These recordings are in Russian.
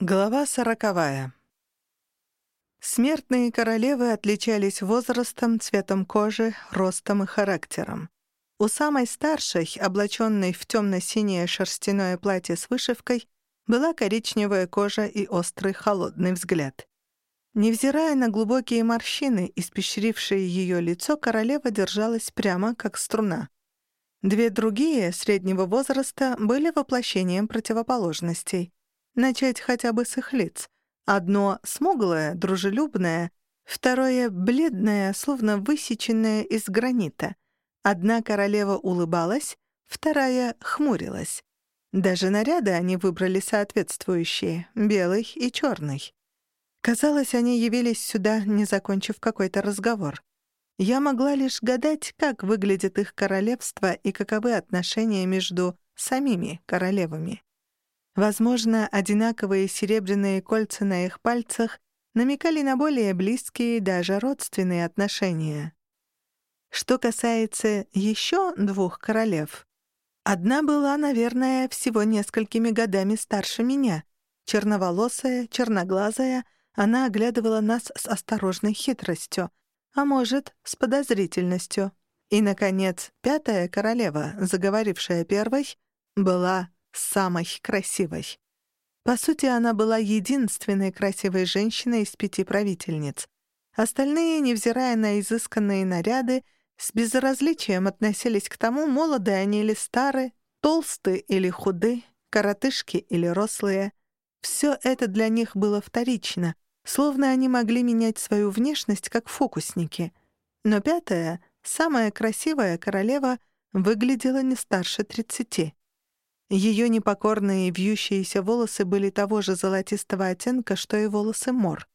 Глава сороковая. Смертные королевы отличались возрастом, цветом кожи, ростом и характером. У самой старшей, облаченной в темно-синее шерстяное платье с вышивкой, была коричневая кожа и острый холодный взгляд. Невзирая на глубокие морщины, испещрившие ее лицо, королева держалась прямо, как струна. Две другие, среднего возраста, были воплощением противоположностей. Начать хотя бы с их лиц. Одно смуглое, дружелюбное, второе бледное, словно высеченное из гранита. Одна королева улыбалась, вторая хмурилась. Даже наряды они выбрали соответствующие — белый и черный. Казалось, они явились сюда, не закончив какой-то разговор. Я могла лишь гадать, как выглядит их королевство и каковы отношения между самими королевами. Возможно, одинаковые серебряные кольца на их пальцах намекали на более близкие, даже родственные отношения. Что касается еще двух королев, одна была, наверное, всего несколькими годами старше меня. Черноволосая, черноглазая, она оглядывала нас с осторожной хитростью, а может, с подозрительностью. И, наконец, пятая королева, заговорившая первой, была самой красивой. По сути, она была единственной красивой женщиной из пяти правительниц. Остальные, невзирая на изысканные наряды, с безразличием относились к тому, молоды они или стары, толсты или худы, коротышки или рослые. Все это для них было вторично, словно они могли менять свою внешность как фокусники. Но пятая, самая красивая королева, выглядела не старше тридцати. Ее непокорные вьющиеся волосы были того же золотистого оттенка, что и волосы Мор.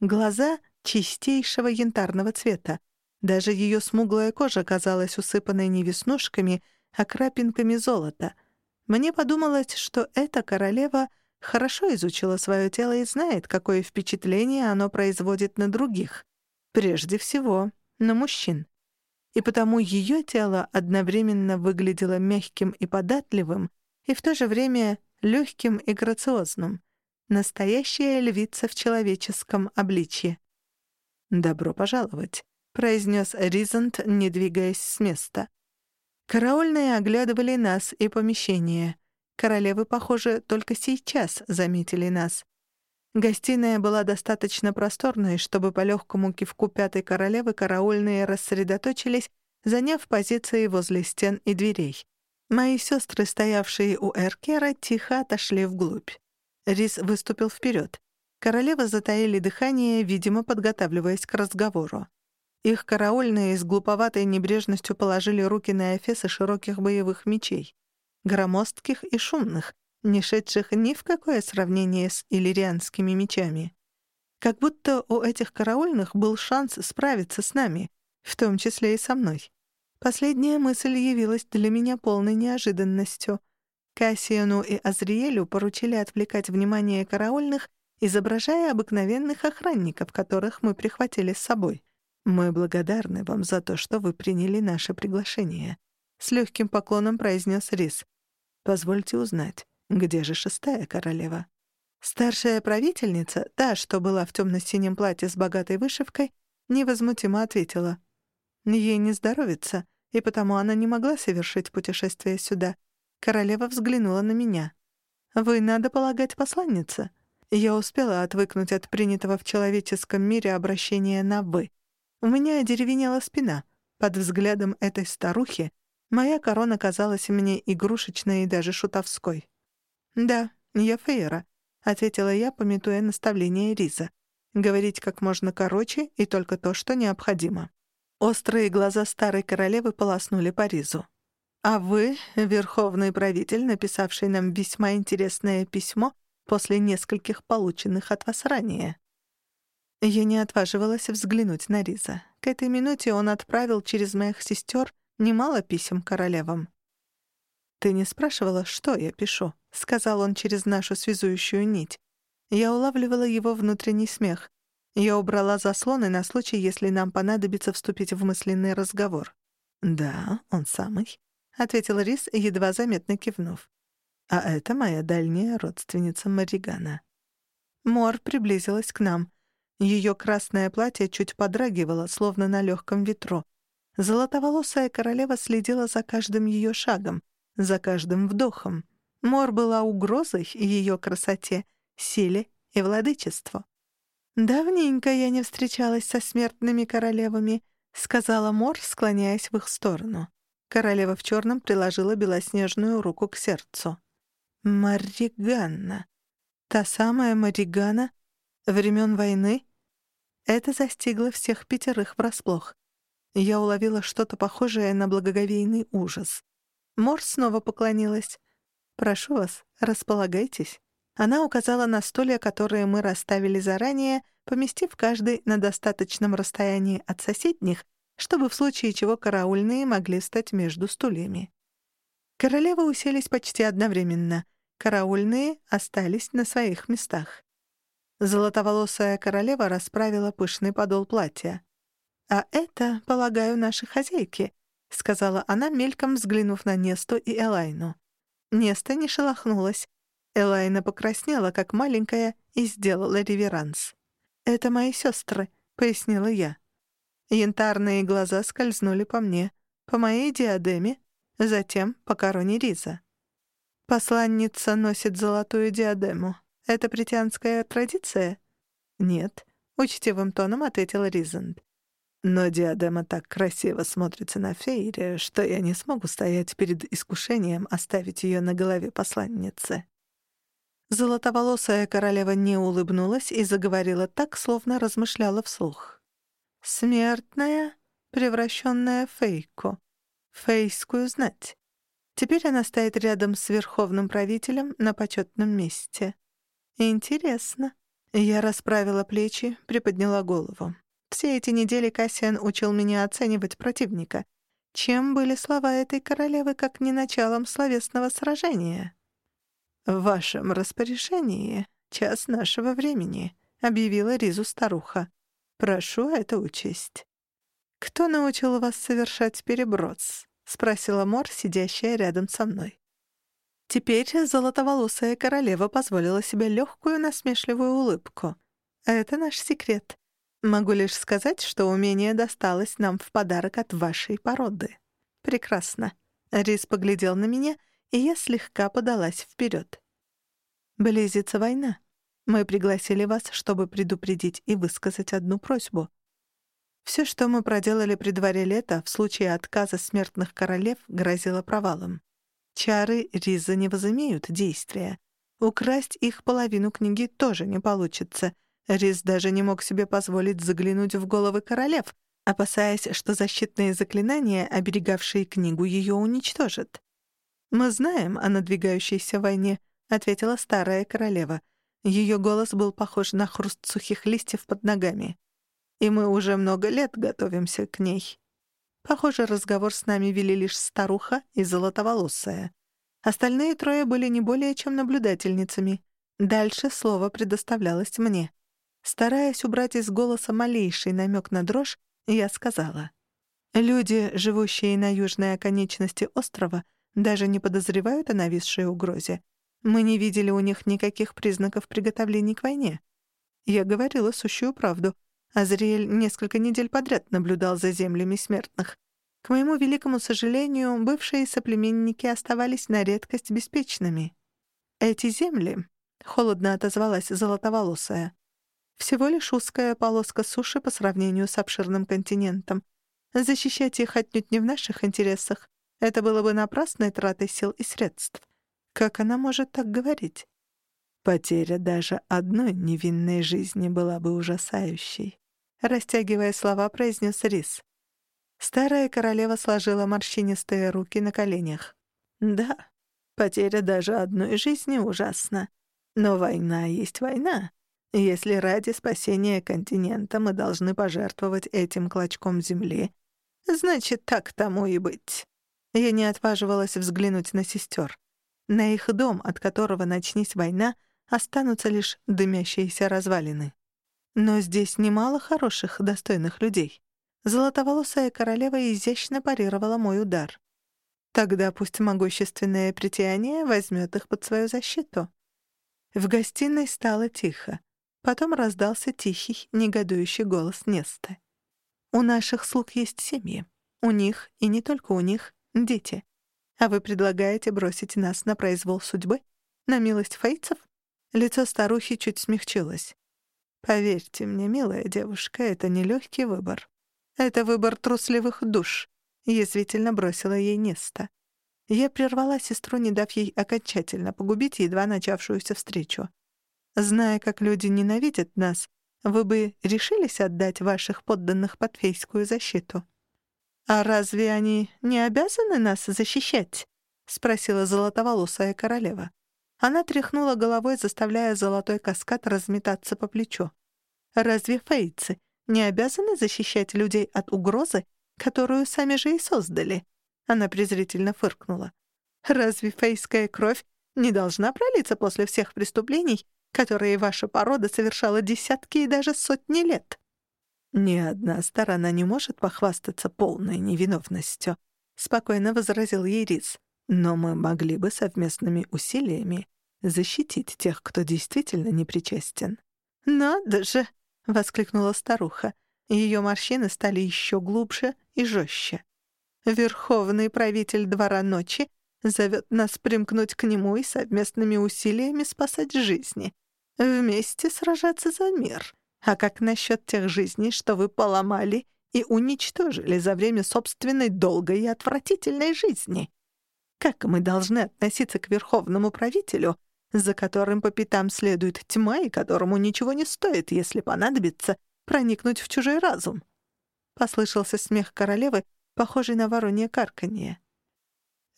Глаза — чистейшего янтарного цвета. Даже ее смуглая кожа казалась усыпанной не веснушками, а крапинками золота. Мне подумалось, что эта королева хорошо изучила свое тело и знает, какое впечатление оно производит на других. Прежде всего, на мужчин. И потому ее тело одновременно выглядело мягким и податливым, и в то же время легким и грациозным. Настоящая львица в человеческом обличье. «Добро пожаловать», — произнес Ризант, не двигаясь с места. Караульные оглядывали нас и помещение. Королевы, похоже, только сейчас заметили нас. Гостиная была достаточно просторной, чтобы по легкому кивку пятой королевы караульные рассредоточились, заняв позиции возле стен и дверей. Мои сестры, стоявшие у Эркера, тихо отошли вглубь. Рис выступил вперед. Королевы затаили дыхание, видимо, подготавливаясь к разговору. Их караульные с глуповатой небрежностью положили руки на эфесы широких боевых мечей. Громоздких и шумных, не шедших ни в какое сравнение с иллирианскими мечами. Как будто у этих караульных был шанс справиться с нами, в том числе и со мной. Последняя мысль явилась для меня полной неожиданностью. Кассиану и Азриэлю поручили отвлекать внимание караульных, изображая обыкновенных охранников, которых мы прихватили с собой. «Мы благодарны вам за то, что вы приняли наше приглашение», — с легким поклоном произнес Рис. «Позвольте узнать, где же шестая королева?» Старшая правительница, та, что была в темно-синем платье с богатой вышивкой, невозмутимо ответила — Ей не здоровится, и потому она не могла совершить путешествие сюда. Королева взглянула на меня. «Вы, надо полагать, посланница?» Я успела отвыкнуть от принятого в человеческом мире обращения на «вы». У меня одеревенела спина. Под взглядом этой старухи моя корона казалась мне игрушечной и даже шутовской. «Да, я Фейра», — ответила я, пометуя наставление Риза. «Говорить как можно короче и только то, что необходимо». Острые глаза старой королевы полоснули по ризу. «А вы, верховный правитель, написавший нам весьма интересное письмо после нескольких полученных от вас ранее». Я не отваживалась взглянуть на Риза. К этой минуте он отправил через моих сестер немало писем королевам. «Ты не спрашивала, что я пишу?» — сказал он через нашу связующую нить. Я улавливала его внутренний смех. Я убрала заслоны на случай, если нам понадобится вступить в мысленный разговор. «Да, он самый», — ответил Рис, едва заметно кивнув. «А это моя дальняя родственница Маригана». Мор приблизилась к нам. Ее красное платье чуть подрагивало, словно на легком ветру. Золотоволосая королева следила за каждым ее шагом, за каждым вдохом. Мор была угрозой ее красоте, силе и владычеству. «Давненько я не встречалась со смертными королевами», — сказала Мор, склоняясь в их сторону. Королева в черном приложила белоснежную руку к сердцу. «Мариганна. Та самая Маригана времен войны?» Это застигло всех пятерых врасплох. Я уловила что-то похожее на благоговейный ужас. Мор снова поклонилась. «Прошу вас, располагайтесь». Она указала на стулья, которые мы расставили заранее, поместив каждый на достаточном расстоянии от соседних, чтобы в случае чего караульные могли встать между стульями. Королевы уселись почти одновременно. Караульные остались на своих местах. Золотоволосая королева расправила пышный подол платья. «А это, полагаю, наши хозяйки», — сказала она, мельком взглянув на Несту и Элайну. Неста не шелохнулась, Элайна покраснела, как маленькая, и сделала реверанс. «Это мои сестры», — пояснила я. Янтарные глаза скользнули по мне, по моей диадеме, затем по короне Риза. «Посланница носит золотую диадему. Это притянская традиция?» «Нет», — учтивым тоном ответила Ризанд. «Но диадема так красиво смотрится на Фейре, что я не смогу стоять перед искушением оставить ее на голове посланницы». Золотоволосая королева не улыбнулась и заговорила так, словно размышляла вслух. «Смертная, превращенная в фейку. Фейскую знать. Теперь она стоит рядом с верховным правителем на почетном месте. Интересно». Я расправила плечи, приподняла голову. Все эти недели Кассиан учил меня оценивать противника. Чем были слова этой королевы, как не началом словесного сражения? «В вашем распоряжении час нашего времени», — объявила Ризу старуха. «Прошу это учесть». «Кто научил вас совершать переброс?» — спросила Мор, сидящая рядом со мной. Теперь золотоволосая королева позволила себе легкую насмешливую улыбку. «Это наш секрет. Могу лишь сказать, что умение досталось нам в подарок от вашей породы». «Прекрасно». Рис поглядел на меня — и я слегка подалась вперед. «Близится война. Мы пригласили вас, чтобы предупредить и высказать одну просьбу. Все, что мы проделали при дворе лета, в случае отказа смертных королев, грозило провалом. Чары Риза не возымеют действия. Украсть их половину книги тоже не получится. Риз даже не мог себе позволить заглянуть в головы королев, опасаясь, что защитные заклинания, оберегавшие книгу, ее уничтожат. «Мы знаем о надвигающейся войне», — ответила старая королева. Ее голос был похож на хруст сухих листьев под ногами. «И мы уже много лет готовимся к ней». Похоже, разговор с нами вели лишь старуха и золотоволосая. Остальные трое были не более чем наблюдательницами. Дальше слово предоставлялось мне. Стараясь убрать из голоса малейший намек на дрожь, я сказала. «Люди, живущие на южной оконечности острова, — даже не подозревают о нависшей угрозе. Мы не видели у них никаких признаков приготовлений к войне. Я говорила сущую правду. Азриэль несколько недель подряд наблюдал за землями смертных. К моему великому сожалению, бывшие соплеменники оставались на редкость беспечными. «Эти земли», — холодно отозвалась золотоволосая, «всего лишь узкая полоска суши по сравнению с обширным континентом. Защищать их отнюдь не в наших интересах. Это было бы напрасной тратой сил и средств. Как она может так говорить? Потеря даже одной невинной жизни была бы ужасающей. Растягивая слова, произнес Рис. Старая королева сложила морщинистые руки на коленях. «Да, потеря даже одной жизни ужасна. Но война есть война. Если ради спасения континента мы должны пожертвовать этим клочком земли, значит, так тому и быть. Я не отваживалась взглянуть на сестер. На их дом, от которого начнись война, останутся лишь дымящиеся развалины. Но здесь немало хороших, достойных людей. Золотоволосая королева изящно парировала мой удар. Тогда пусть могущественное притяние возьмет их под свою защиту. В гостиной стало тихо. Потом раздался тихий, негодующий голос Несты. «У наших слуг есть семьи. У них, и не только у них, дети. А вы предлагаете бросить нас на произвол судьбы? На милость фейцев?» Лицо старухи чуть смягчилось. «Поверьте мне, милая девушка, это не легкий выбор. Это выбор трусливых душ», — язвительно бросила ей Неста. Я прервала сестру, не дав ей окончательно погубить едва начавшуюся встречу. Зная, как люди ненавидят нас, вы бы решились отдать ваших подданных под фейскую защиту? «А разве они не обязаны нас защищать?» — спросила золотоволосая королева. Она тряхнула головой, заставляя золотой каскад разметаться по плечу. «Разве фейцы не обязаны защищать людей от угрозы, которую сами же и создали?» Она презрительно фыркнула. «Разве фейская кровь не должна пролиться после всех преступлений, которые ваша порода совершала десятки и даже сотни лет?» «Ни одна сторона не может похвастаться полной невиновностью», — спокойно возразил ей Рис. «Но мы могли бы совместными усилиями защитить тех, кто действительно не причастен». «Надо же!» — воскликнула старуха. Ее морщины стали еще глубже и жестче. Верховный правитель двора ночи зовет нас примкнуть к нему и совместными усилиями спасать жизни. Вместе сражаться за мир. А как насчет тех жизней, что вы поломали и уничтожили за время собственной долгой и отвратительной жизни? Как мы должны относиться к верховному правителю, за которым по пятам следует тьма и которому ничего не стоит, если понадобится, проникнуть в чужой разум? Послышался смех королевы, похожий на воронье карканье.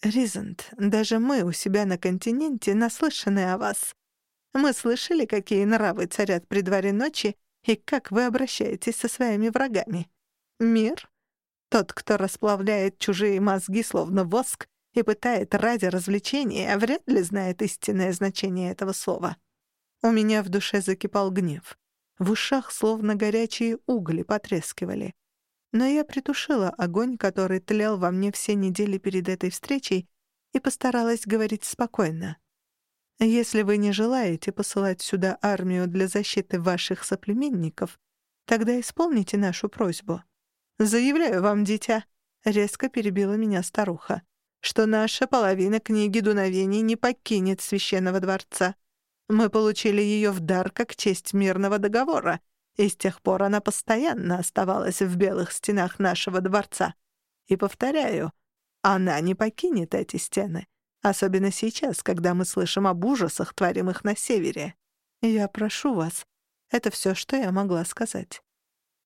«Ризент, даже мы у себя на континенте наслышаны о вас. Мы слышали, какие нравы царят при дворе ночи и как вы обращаетесь со своими врагами. Мир? Тот, кто расплавляет чужие мозги словно воск и пытает ради развлечения, вряд ли знает истинное значение этого слова. У меня в душе закипал гнев. В ушах словно горячие угли потрескивали. Но я притушила огонь, который тлел во мне все недели перед этой встречей, и постаралась говорить спокойно. «Если вы не желаете посылать сюда армию для защиты ваших соплеменников, тогда исполните нашу просьбу. Заявляю вам, дитя», — резко перебила меня старуха, «что наша половина книги дуновений не покинет священного дворца. Мы получили ее в дар как честь мирного договора, и с тех пор она постоянно оставалась в белых стенах нашего дворца. И повторяю, она не покинет эти стены, особенно сейчас, когда мы слышим об ужасах, творимых на севере. Я прошу вас, это все, что я могла сказать.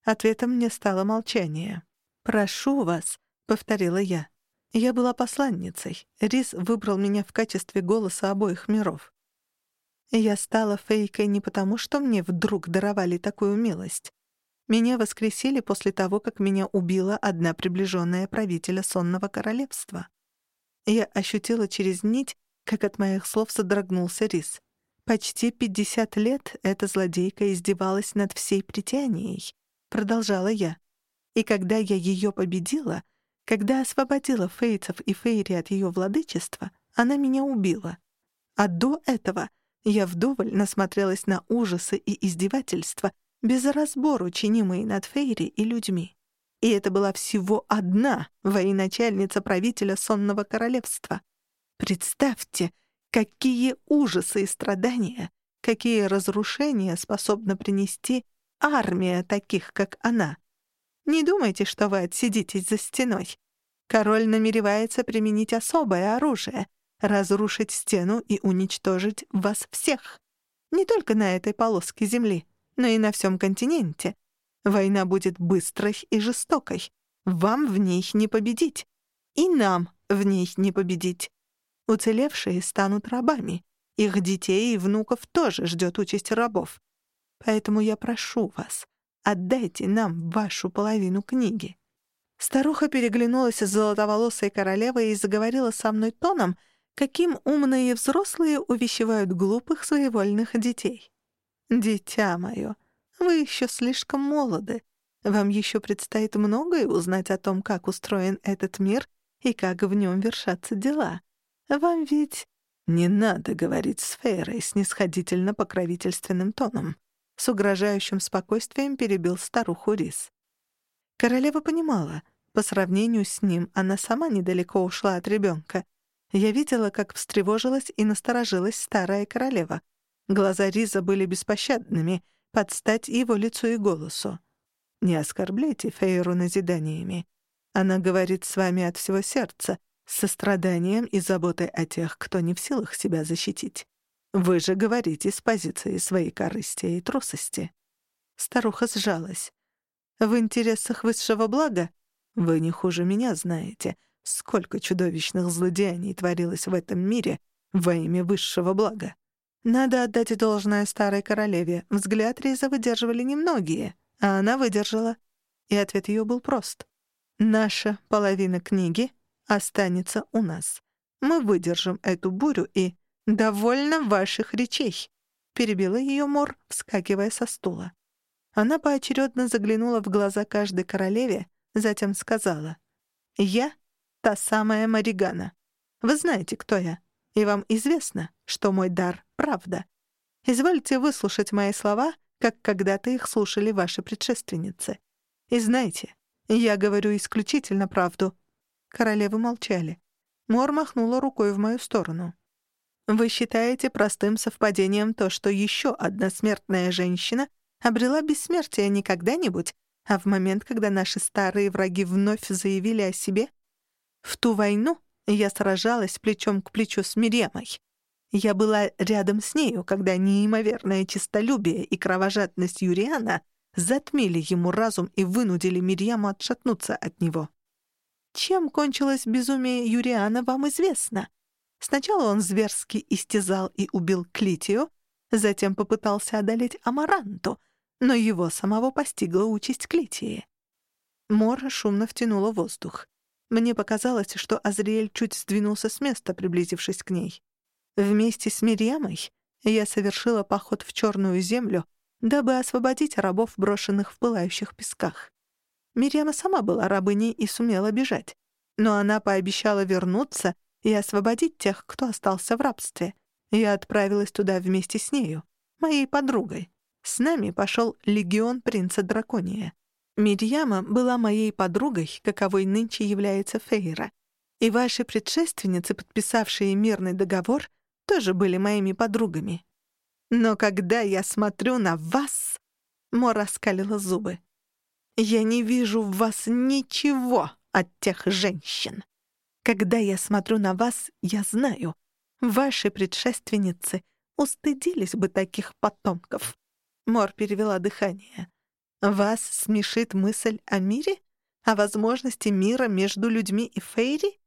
Ответом мне стало молчание. «Прошу вас», — повторила я. Я была посланницей. Рис выбрал меня в качестве голоса обоих миров. Я стала фейкой не потому, что мне вдруг даровали такую милость. Меня воскресили после того, как меня убила одна приближенная правителя сонного королевства. Я ощутила через нить, как от моих слов содрогнулся рис. Почти пятьдесят лет эта злодейка издевалась над всей притянией, продолжала я. И когда я ее победила, когда освободила фейцев и фейри от ее владычества, она меня убила. А до этого — я вдоволь насмотрелась на ужасы и издевательства, без разбору чинимые над Фейри и людьми. И это была всего одна военачальница правителя сонного королевства. Представьте, какие ужасы и страдания, какие разрушения способна принести армия таких, как она. Не думайте, что вы отсидитесь за стеной. Король намеревается применить особое оружие, разрушить стену и уничтожить вас всех. Не только на этой полоске земли, но и на всем континенте. Война будет быстрой и жестокой. Вам в ней не победить. И нам в ней не победить. Уцелевшие станут рабами. Их детей и внуков тоже ждет участь рабов. Поэтому я прошу вас, отдайте нам вашу половину книги». Старуха переглянулась с золотоволосой королевой и заговорила со мной тоном — каким умные взрослые увещевают глупых своевольных детей. «Дитя мое, вы еще слишком молоды. Вам еще предстоит многое узнать о том, как устроен этот мир и как в нем вершатся дела. Вам ведь не надо говорить с Фейрой снисходительно-покровительственным тоном», С угрожающим спокойствием перебил старуху Рис. Королева понимала, по сравнению с ним она сама недалеко ушла от ребенка. Я видела, как встревожилась и насторожилась старая королева. Глаза Риза были беспощадными, под стать его лицу и голосу. «Не оскорбляйте Фейру назиданиями. Она говорит с вами от всего сердца, с состраданием и заботой о тех, кто не в силах себя защитить. Вы же говорите с позиции своей корысти и трусости». Старуха сжалась. «В интересах высшего блага? Вы не хуже меня знаете, сколько чудовищных злодеяний творилось в этом мире во имя высшего блага. Надо отдать должное старой королеве. Взгляд Риза выдерживали немногие, а она выдержала. И ответ ее был прост. «Наша половина книги останется у нас. Мы выдержим эту бурю и...» «Довольно ваших речей», — перебила ее Мор, вскакивая со стула. Она поочередно заглянула в глаза каждой королеве, затем сказала. «Я — та самая Маригана. Вы знаете, кто я, и вам известно, что мой дар — правда. Извольте выслушать мои слова, как когда-то их слушали ваши предшественницы. И знайте, я говорю исключительно правду». Королевы молчали. Мор махнула рукой в мою сторону. Вы считаете простым совпадением то, что еще одна смертная женщина обрела бессмертие не когда-нибудь, а в момент, когда наши старые враги вновь заявили о себе? В ту войну я сражалась плечом к плечу с Миремой. Я была рядом с нею, когда неимоверное честолюбие и кровожадность Юриана затмили ему разум и вынудили Мирьяму отшатнуться от него. Чем кончилось безумие Юриана, вам известно. Сначала он зверски истязал и убил Клитию, затем попытался одолеть Амаранту, но его самого постигла участь Клитии. Мора шумно втянула воздух. Мне показалось, что Азриэль чуть сдвинулся с места, приблизившись к ней. Вместе с Мирьямой я совершила поход в Черную землю, дабы освободить рабов, брошенных в пылающих песках. Мирьяма сама была рабыней и сумела бежать, но она пообещала вернуться и освободить тех, кто остался в рабстве. Я отправилась туда вместе с нею, моей подругой. С нами пошел легион принца Дракония. Мирьяма была моей подругой, каковой нынче является Фейра. И ваши предшественницы, подписавшие мирный договор, тоже были моими подругами. Но когда я смотрю на вас...» Мора раскалила зубы. «Я не вижу в вас ничего от тех женщин. Когда я смотрю на вас, я знаю, ваши предшественницы устыдились бы таких потомков. Мор перевела дыхание. Вас смешит мысль о мире? О возможности мира между людьми и Фейри?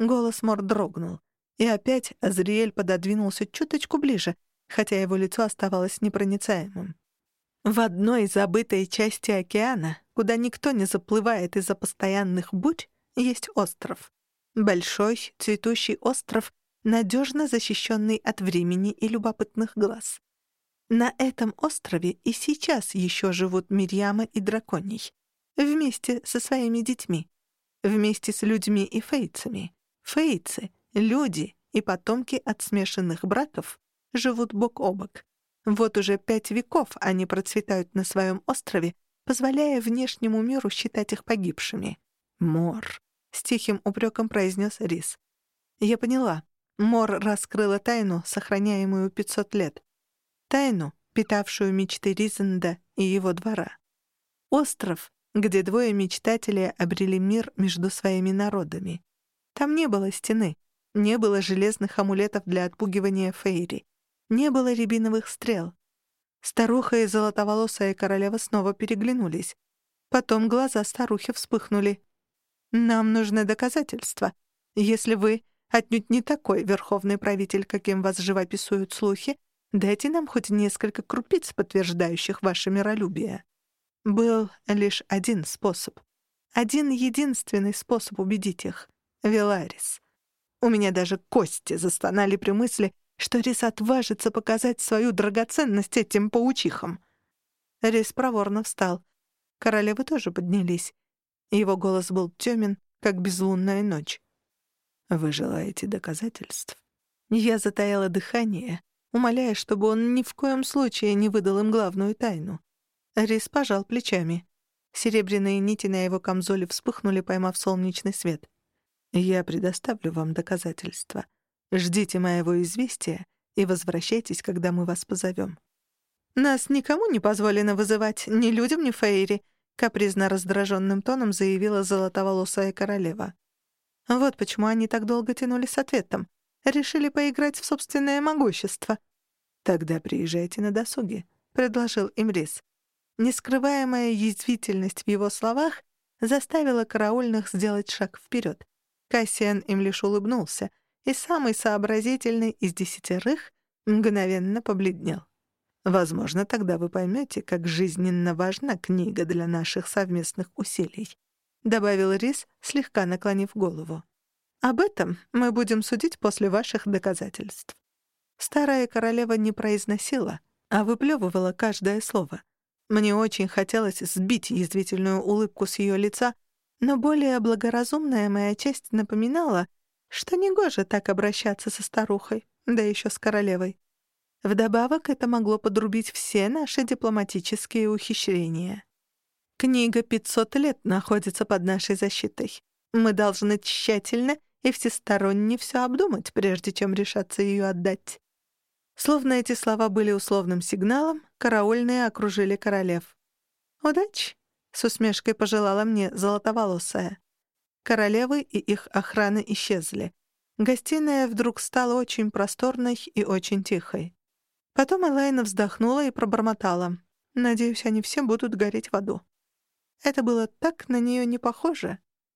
Голос Мор дрогнул. И опять Азриэль пододвинулся чуточку ближе, хотя его лицо оставалось непроницаемым. В одной забытой части океана, куда никто не заплывает из-за постоянных бурь, есть остров. Большой, цветущий остров, надежно защищенный от времени и любопытных глаз. На этом острове и сейчас еще живут Мирьяма и Драконий. Вместе со своими детьми. Вместе с людьми и фейцами. Фейцы, люди и потомки от смешанных браков живут бок о бок. Вот уже пять веков они процветают на своем острове, позволяя внешнему миру считать их погибшими. Мор с тихим упреком произнес Рис. Я поняла. Мор раскрыла тайну, сохраняемую 500 лет. Тайну, питавшую мечты Ризенда и его двора. Остров, где двое мечтателей обрели мир между своими народами. Там не было стены, не было железных амулетов для отпугивания Фейри, не было рябиновых стрел. Старуха и золотоволосая королева снова переглянулись. Потом глаза старухи вспыхнули. Нам нужны доказательства. Если вы отнюдь не такой верховный правитель, каким вас живописуют слухи, дайте нам хоть несколько крупиц, подтверждающих ваше миролюбие. Был лишь один способ. Один единственный способ убедить их — Веларис. У меня даже кости застонали при мысли, что Рис отважится показать свою драгоценность этим паучихам. Рис проворно встал. Королевы тоже поднялись. Его голос был тёмен, как безлунная ночь. «Вы желаете доказательств?» Я затаяла дыхание, умоляя, чтобы он ни в коем случае не выдал им главную тайну. Рис пожал плечами. Серебряные нити на его камзоле вспыхнули, поймав солнечный свет. «Я предоставлю вам доказательства. Ждите моего известия и возвращайтесь, когда мы вас позовем». «Нас никому не позволено вызывать, ни людям, ни Фейри», — капризно раздраженным тоном заявила золотоволосая королева. Вот почему они так долго тянули с ответом. Решили поиграть в собственное могущество. «Тогда приезжайте на досуге», — предложил им Рис. Нескрываемая язвительность в его словах заставила караульных сделать шаг вперед. Кассиан им лишь улыбнулся, и самый сообразительный из десятерых мгновенно побледнел. Возможно, тогда вы поймете, как жизненно важна книга для наших совместных усилий», — добавил Рис, слегка наклонив голову. «Об этом мы будем судить после ваших доказательств». Старая королева не произносила, а выплёвывала каждое слово. Мне очень хотелось сбить язвительную улыбку с ее лица, но более благоразумная моя часть напоминала, что негоже так обращаться со старухой, да еще с королевой. Вдобавок это могло подрубить все наши дипломатические ухищрения. Книга «500 лет» находится под нашей защитой. Мы должны тщательно и всесторонне все обдумать, прежде чем решаться ее отдать. Словно эти слова были условным сигналом, караульные окружили королев. «Удачи!» — с усмешкой пожелала мне золотоволосая. Королевы и их охраны исчезли. Гостиная вдруг стала очень просторной и очень тихой. Потом Элайна вздохнула и пробормотала. «Надеюсь, они все будут гореть в аду». Это было так на нее не похоже.